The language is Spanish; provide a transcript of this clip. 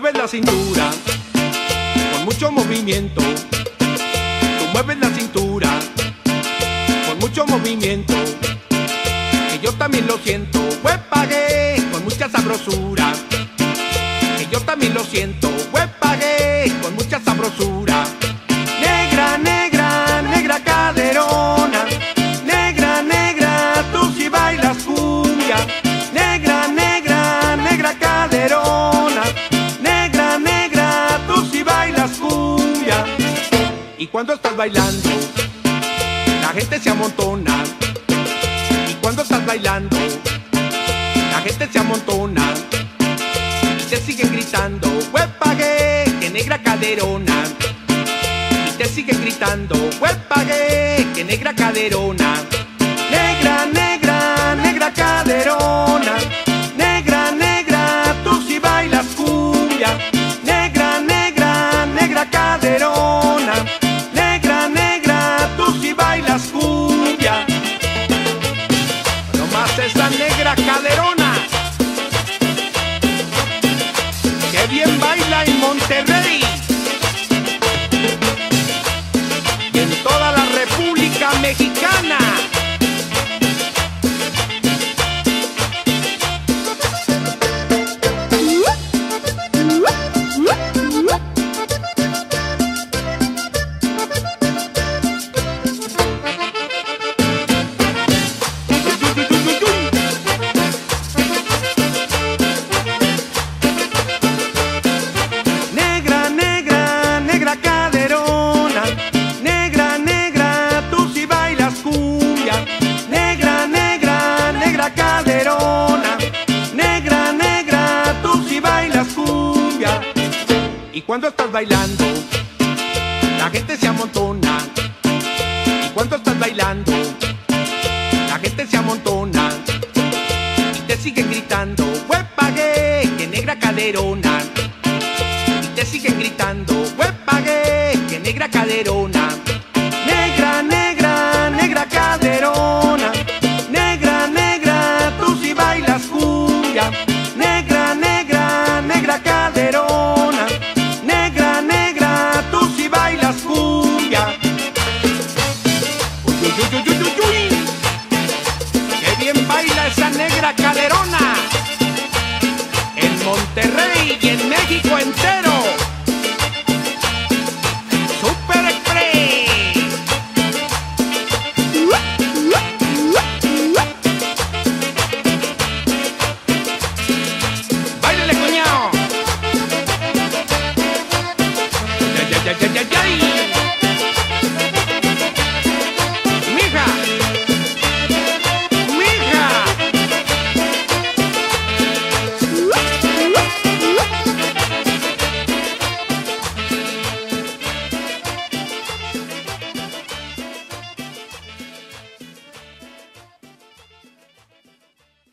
mueves la cintura con mucho movimiento. Tú mueves la cintura con mucho movimiento. Que yo también lo siento, pues pagué con mucha sabrosura. Que yo también lo siento, Y cuando estás bailando, la gente se amontona. Y cuando estás bailando, la gente se amontona. Y te siguen gritando, pagué, que negra caderona. Y te siguen gritando, pagué, que negra caderona. Esa cuando estás bailando, la gente se amontona. Y cuando estás bailando, la gente se amontona. Y te siguen gritando, pagué, que negra caderona y te siguen gritando, pagué, que negra caderona. Entero.